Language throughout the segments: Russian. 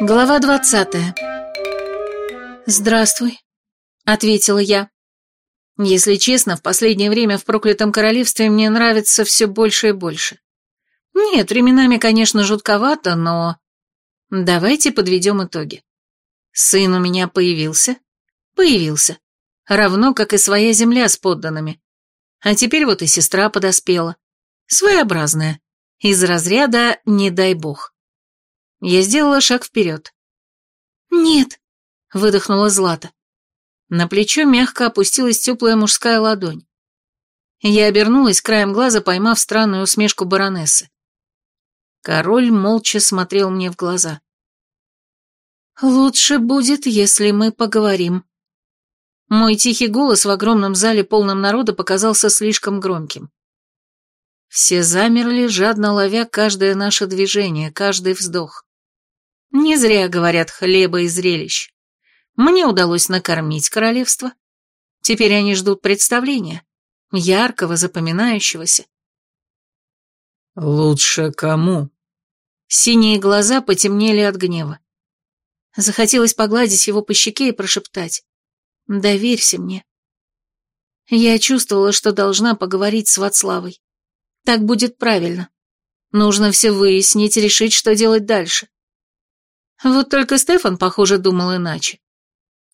Глава двадцатая. «Здравствуй», — ответила я. Если честно, в последнее время в проклятом королевстве мне нравится все больше и больше. Нет, временами, конечно, жутковато, но... Давайте подведем итоги. Сын у меня появился? Появился. Равно, как и своя земля с подданными. А теперь вот и сестра подоспела. Своеобразная. Из разряда «не дай бог». Я сделала шаг вперед. «Нет», — выдохнула Злата. На плечо мягко опустилась теплая мужская ладонь. Я обернулась, краем глаза поймав странную усмешку баронессы. Король молча смотрел мне в глаза. «Лучше будет, если мы поговорим». Мой тихий голос в огромном зале, полном народа, показался слишком громким. Все замерли, жадно ловя каждое наше движение, каждый вздох. Не зря говорят хлеба и зрелищ. Мне удалось накормить королевство. Теперь они ждут представления, яркого, запоминающегося. «Лучше кому?» Синие глаза потемнели от гнева. Захотелось погладить его по щеке и прошептать. «Доверься мне». Я чувствовала, что должна поговорить с Вацлавой. Так будет правильно. Нужно все выяснить, решить, что делать дальше. Вот только Стефан, похоже, думал иначе.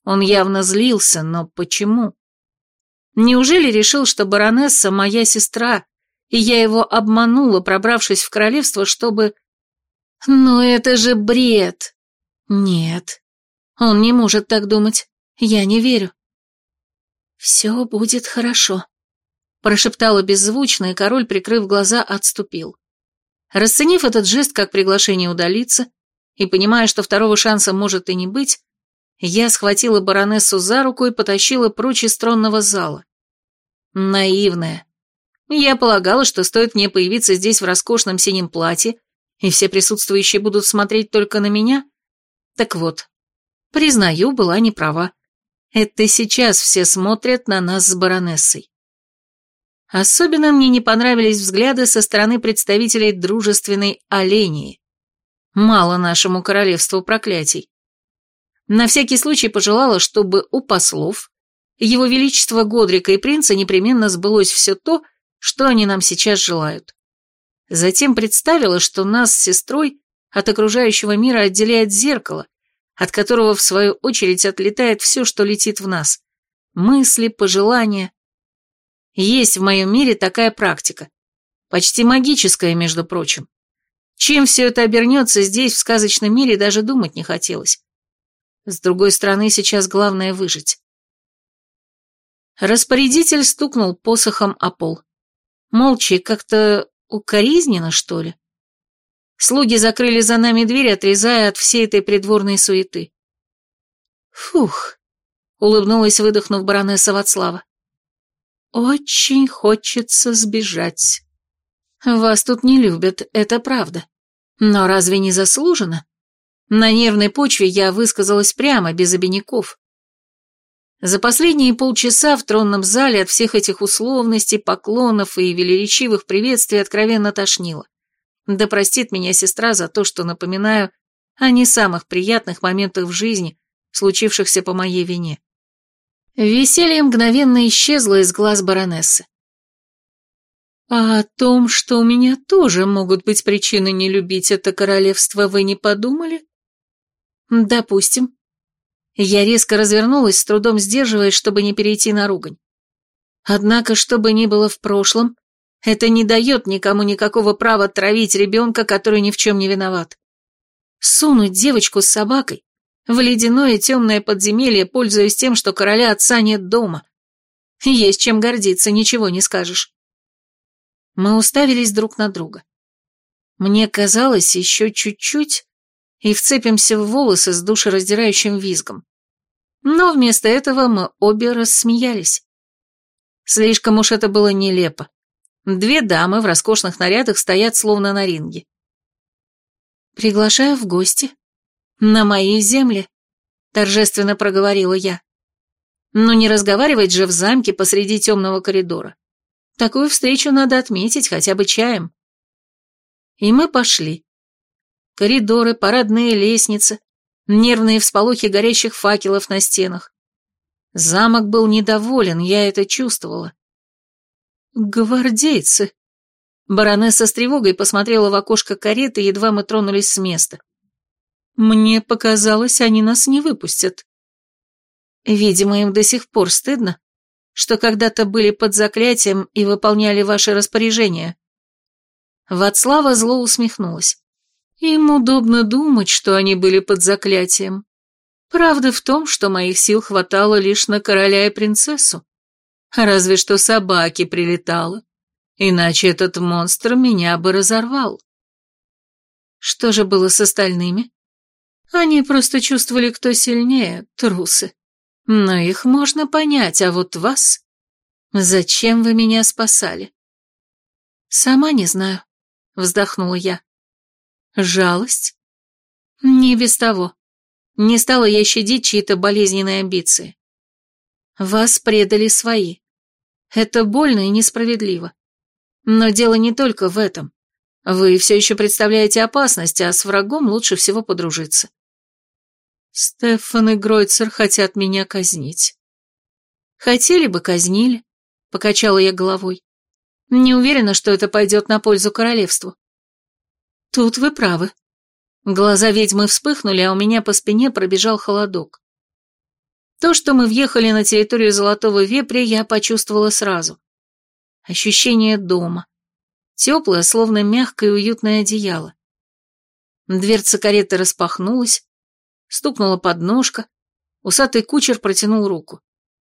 Он явно злился, но почему? Неужели решил, что баронесса моя сестра, и я его обманула, пробравшись в королевство, чтобы... Но это же бред! Нет, он не может так думать. Я не верю. «Все будет хорошо», — прошептала беззвучно, и король, прикрыв глаза, отступил. Расценив этот жест как приглашение удалиться, и, понимая, что второго шанса может и не быть, я схватила баронессу за руку и потащила прочь из тронного зала. Наивная. Я полагала, что стоит мне появиться здесь в роскошном синем платье, и все присутствующие будут смотреть только на меня. Так вот, признаю, была не права. Это сейчас все смотрят на нас с баронессой. Особенно мне не понравились взгляды со стороны представителей дружественной олении. Мало нашему королевству проклятий. На всякий случай пожелала, чтобы у послов, его величества Годрика и принца непременно сбылось все то, что они нам сейчас желают. Затем представила, что нас с сестрой от окружающего мира отделяет зеркало, от которого, в свою очередь, отлетает все, что летит в нас. Мысли, пожелания. Есть в моем мире такая практика. Почти магическая, между прочим. Чем все это обернется здесь, в сказочном мире, даже думать не хотелось. С другой стороны, сейчас главное выжить. Распорядитель стукнул посохом о пол. Молча как-то укоризненно, что ли. Слуги закрыли за нами дверь, отрезая от всей этой придворной суеты. «Фух», — улыбнулась, выдохнув баронесса Вацлава. «Очень хочется сбежать». Вас тут не любят, это правда. Но разве не заслуженно? На нервной почве я высказалась прямо, без обиняков. За последние полчаса в тронном зале от всех этих условностей, поклонов и велеречивых приветствий откровенно тошнило. Да простит меня сестра за то, что напоминаю о не самых приятных моментах в жизни, случившихся по моей вине. Веселье мгновенно исчезло из глаз баронессы. А о том, что у меня тоже могут быть причины не любить это королевство, вы не подумали? Допустим. Я резко развернулась, с трудом сдерживаясь, чтобы не перейти на ругань. Однако, что бы ни было в прошлом, это не дает никому никакого права травить ребенка, который ни в чем не виноват. Сунуть девочку с собакой в ледяное темное подземелье, пользуясь тем, что короля отца нет дома. Есть чем гордиться, ничего не скажешь. Мы уставились друг на друга. Мне казалось, еще чуть-чуть, и вцепимся в волосы с душераздирающим визгом. Но вместо этого мы обе рассмеялись. Слишком уж это было нелепо. Две дамы в роскошных нарядах стоят словно на ринге. «Приглашаю в гости. На моей земле», — торжественно проговорила я. «Но не разговаривать же в замке посреди темного коридора. Такую встречу надо отметить хотя бы чаем. И мы пошли. Коридоры, парадные лестницы, нервные всполохи горящих факелов на стенах. Замок был недоволен, я это чувствовала. «Гвардейцы!» Баронесса с тревогой посмотрела в окошко кареты, едва мы тронулись с места. «Мне показалось, они нас не выпустят». Видимо, им до сих пор стыдно, что когда-то были под заклятием и выполняли ваши распоряжения. Вацлава зло усмехнулась. Им удобно думать, что они были под заклятием. Правда в том, что моих сил хватало лишь на короля и принцессу. Разве что собаки прилетало. Иначе этот монстр меня бы разорвал. Что же было с остальными? Они просто чувствовали, кто сильнее, трусы. Но их можно понять, а вот вас... Зачем вы меня спасали? Сама не знаю, вздохнула я. Жалость? Не без того. Не стала я щадить чьи-то болезненные амбиции. Вас предали свои. Это больно и несправедливо. Но дело не только в этом. Вы все еще представляете опасность, а с врагом лучше всего подружиться. Стефан и Гройцер хотят меня казнить. Хотели бы, казнили, покачала я головой. Не уверена, что это пойдет на пользу королевству. Тут вы правы. Глаза ведьмы вспыхнули, а у меня по спине пробежал холодок. То, что мы въехали на территорию Золотого Вепря, я почувствовала сразу. Ощущение дома. Теплое, словно мягкое и уютное одеяло. Дверца кареты распахнулась, стукнула подножка, усатый кучер протянул руку.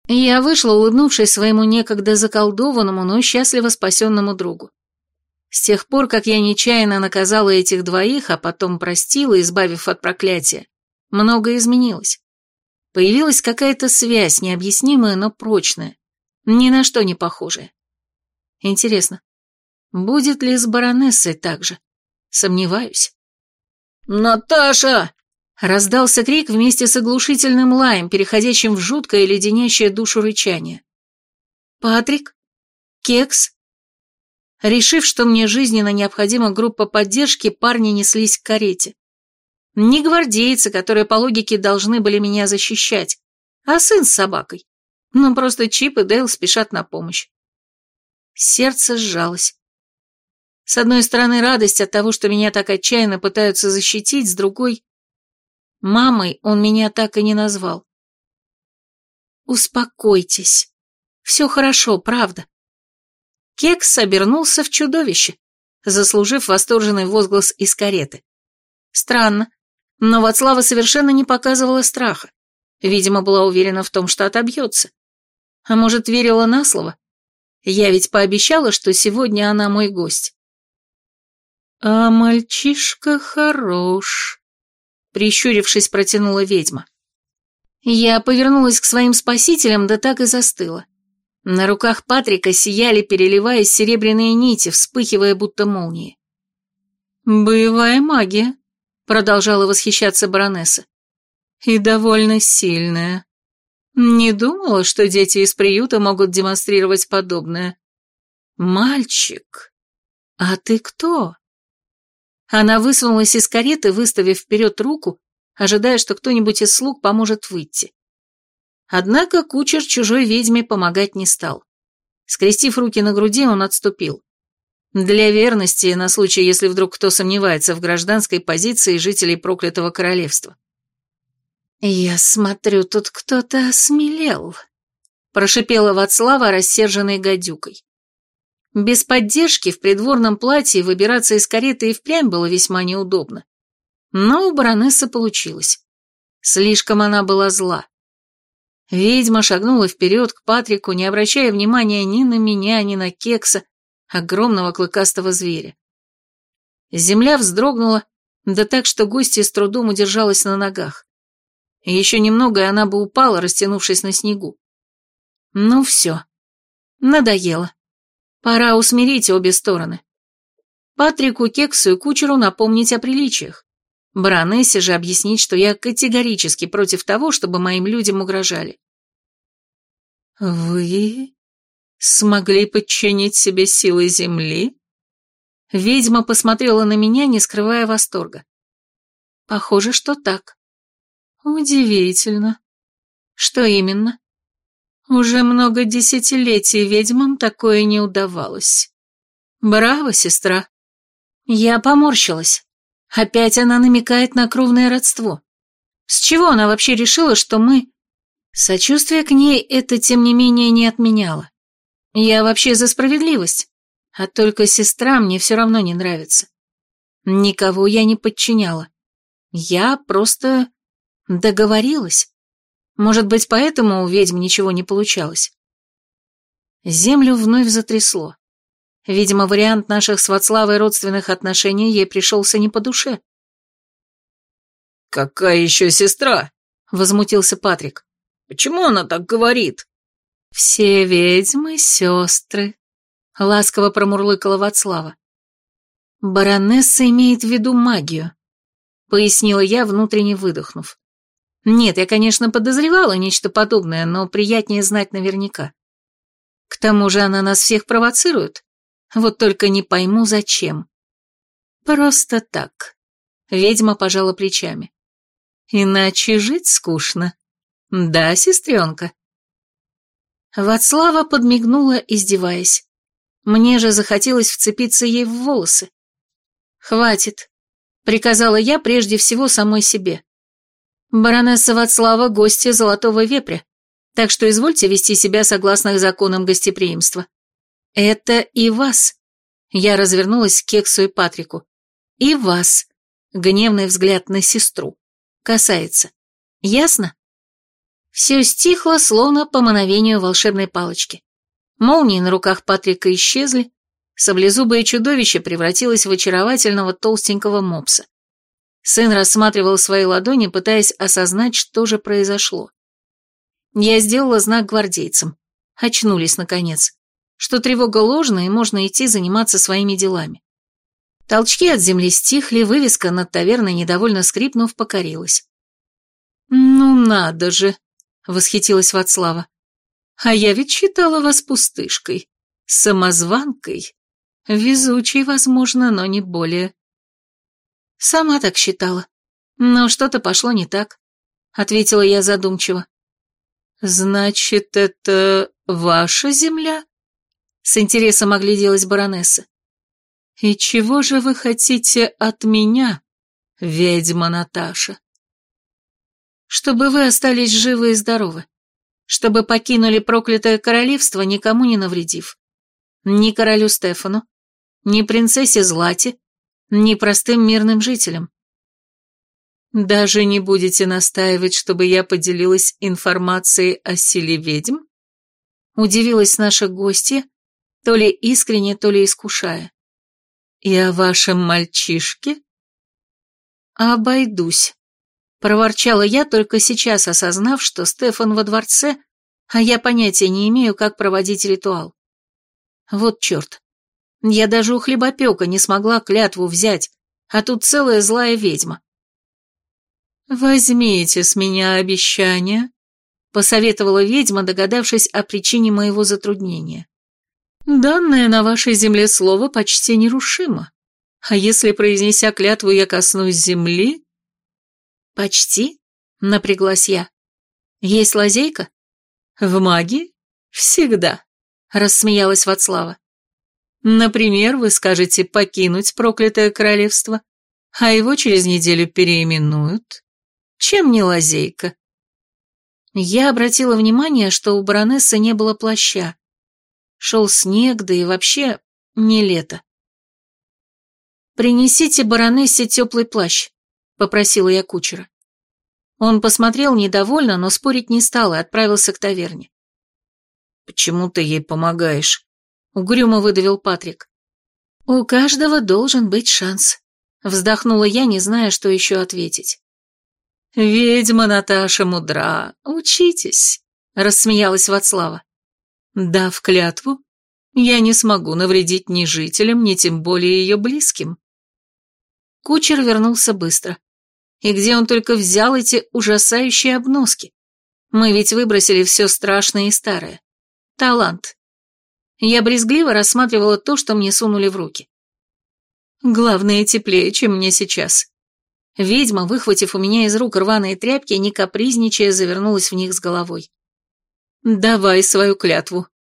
Я вышла, улыбнувшись своему некогда заколдованному, но счастливо спасенному другу. С тех пор, как я нечаянно наказала этих двоих, а потом простила, избавив от проклятия, многое изменилось. Появилась какая-то связь, необъяснимая, но прочная, ни на что не похожая. Интересно, будет ли с баронессой так же? Сомневаюсь. «Наташа!» Раздался крик вместе с оглушительным лаем, переходящим в жуткое леденящее душу рычание. «Патрик? Кекс?» Решив, что мне жизненно необходима группа поддержки, парни неслись к карете. Не гвардейцы, которые по логике должны были меня защищать, а сын с собакой. Ну, просто Чип и Дейл спешат на помощь. Сердце сжалось. С одной стороны, радость от того, что меня так отчаянно пытаются защитить, с другой Мамой он меня так и не назвал. Успокойтесь. Все хорошо, правда. Кекс обернулся в чудовище, заслужив восторженный возглас из кареты. Странно, но Вацлава совершенно не показывала страха. Видимо, была уверена в том, что отобьется. А может, верила на слово? Я ведь пообещала, что сегодня она мой гость. «А мальчишка хорош», прищурившись, протянула ведьма. Я повернулась к своим спасителям, да так и застыла. На руках Патрика сияли, переливаясь серебряные нити, вспыхивая будто молнии. «Боевая магия», — продолжала восхищаться баронесса. «И довольно сильная. Не думала, что дети из приюта могут демонстрировать подобное. Мальчик, а ты кто?» Она высунулась из кареты, выставив вперед руку, ожидая, что кто-нибудь из слуг поможет выйти. Однако кучер чужой ведьме помогать не стал. Скрестив руки на груди, он отступил. Для верности, на случай, если вдруг кто сомневается в гражданской позиции жителей проклятого королевства. «Я смотрю, тут кто-то осмелел», — прошипела Вацлава, рассерженной гадюкой. Без поддержки в придворном платье выбираться из кареты и впрямь было весьма неудобно. Но у баронессы получилось. Слишком она была зла. Ведьма шагнула вперед к Патрику, не обращая внимания ни на меня, ни на кекса, огромного клыкастого зверя. Земля вздрогнула, да так, что гостья с трудом удержалась на ногах. Еще немного, и она бы упала, растянувшись на снегу. Ну все, надоело. Пора усмирить обе стороны. Патрику, Кексу и Кучеру напомнить о приличиях. Баронессе же объяснить, что я категорически против того, чтобы моим людям угрожали. «Вы смогли подчинить себе силы Земли?» Ведьма посмотрела на меня, не скрывая восторга. «Похоже, что так. Удивительно. Что именно? Уже много десятилетий ведьмам такое не удавалось. Браво, сестра. Я поморщилась. Опять она намекает на кровное родство. С чего она вообще решила, что мы... Сочувствие к ней это, тем не менее, не отменяло. Я вообще за справедливость, а только сестра мне все равно не нравится. Никого я не подчиняла. Я просто договорилась. Может быть, поэтому у ведьм ничего не получалось. Землю вновь затрясло. Видимо, вариант наших с Вацлавой родственных отношений ей пришелся не по душе. «Какая еще сестра?» — возмутился Патрик. «Почему она так говорит?» «Все ведьмы — сестры», — ласково промурлыкала Вацлава. «Баронесса имеет в виду магию», — пояснила я, внутренне выдохнув. Нет, я, конечно, подозревала нечто подобное, но приятнее знать наверняка. К тому же она нас всех провоцирует. Вот только не пойму, зачем. Просто так. Ведьма пожала плечами. Иначе жить скучно. Да, сестренка? Вацлава подмигнула, издеваясь. Мне же захотелось вцепиться ей в волосы. «Хватит», — приказала я прежде всего самой себе. Баронесса Вацлава – гостья Золотого Вепря, так что извольте вести себя согласно законам гостеприимства. Это и вас. Я развернулась к Кексу и Патрику. И вас. Гневный взгляд на сестру. Касается. Ясно? Все стихло, словно по мановению волшебной палочки. Молнии на руках Патрика исчезли, саблезубое чудовище превратилось в очаровательного толстенького мопса. Сын рассматривал свои ладони, пытаясь осознать, что же произошло. Я сделала знак гвардейцам. Очнулись, наконец. Что тревога ложная, и можно идти заниматься своими делами. Толчки от земли стихли, вывеска над таверной, недовольно скрипнув, покорилась. «Ну надо же!» — восхитилась Вацлава. «А я ведь считала вас пустышкой, самозванкой, везучей, возможно, но не более». Сама так считала. Но что-то пошло не так, ответила я задумчиво. Значит, это ваша земля? С интересом огляделась баронесса. И чего же вы хотите от меня, ведьма Наташа? Чтобы вы остались живы и здоровы. Чтобы покинули проклятое королевство, никому не навредив. Ни королю Стефану, ни принцессе Злате, непростым мирным жителям. Даже не будете настаивать, чтобы я поделилась информацией о силе ведьм? Удивилась наша гостья, то ли искренне, то ли искушая. И о вашем мальчишке? Обойдусь. Проворчала я, только сейчас осознав, что Стефан во дворце, а я понятия не имею, как проводить ритуал. Вот черт. Я даже у хлебопека не смогла клятву взять, а тут целая злая ведьма. «Возьмите с меня обещание», — посоветовала ведьма, догадавшись о причине моего затруднения. «Данное на вашей земле слово почти нерушимо. А если, произнеся клятву, я коснусь земли...» «Почти?» — напряглась я. «Есть лазейка?» «В магии? Всегда», — рассмеялась Вацлава. Например, вы скажете покинуть проклятое королевство, а его через неделю переименуют. Чем не лазейка? Я обратила внимание, что у баронессы не было плаща. Шел снег, да и вообще не лето. «Принесите баронессе теплый плащ», — попросила я кучера. Он посмотрел недовольно, но спорить не стал и отправился к таверне. «Почему ты ей помогаешь?» Угрюмо выдавил Патрик. «У каждого должен быть шанс», — вздохнула я, не зная, что еще ответить. «Ведьма Наташа мудра, учитесь», — рассмеялась Вацлава. «Дав клятву, я не смогу навредить ни жителям, ни тем более ее близким». Кучер вернулся быстро. И где он только взял эти ужасающие обноски? Мы ведь выбросили все страшное и старое. Талант. Я брезгливо рассматривала то, что мне сунули в руки. Главное, теплее, чем мне сейчас. Ведьма, выхватив у меня из рук рваные тряпки, не капризничая, завернулась в них с головой. «Давай свою клятву»,